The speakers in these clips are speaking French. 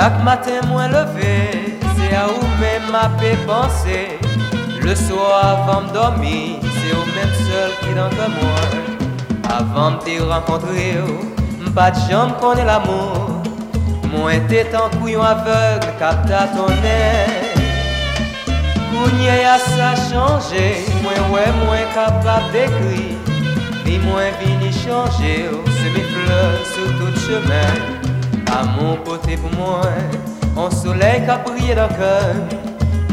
Chaque matin, moins levé, c'est à où même ma paix penser. Le soir, avant de dormir, c'est au même seul qui dans comme moi. Avant de te rencontrer, pas de jambe connaît l'amour. Moi, t'es en couillon aveugle, capta ton air. Kounye a ça changé, moins ouais, moins capable d'écrire. Ni moins vini changer, c'est mes fleurs sur tout chemin. Mon côté pour moi, un soleil qui a brillé dans le cœur.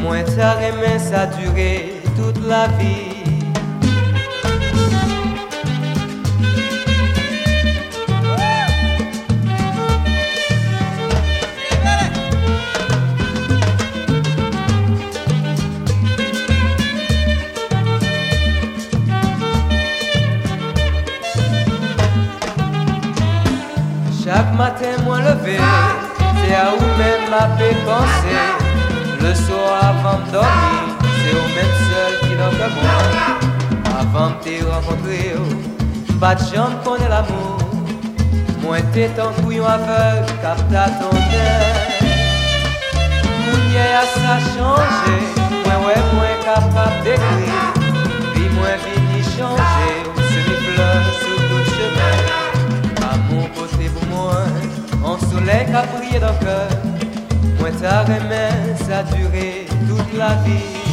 Moi, ça ça durer toute la vie. Paix penser. Le soir avant de dormir, c'est au même seul qui dans comme moi. Avant de te rencontrer, pas de jambe connaît l'amour. Moi, t'es ton couillon aveugle, capta ton air. Mounier a ça changé, moi, ouais, moins capable d'écrire. Puis, moi, vini changer, c'est mes fleurs sur tout le chemin. Mon côté pour moi, un soleil qui a Moi, ta remède, ça a duré toute la vie.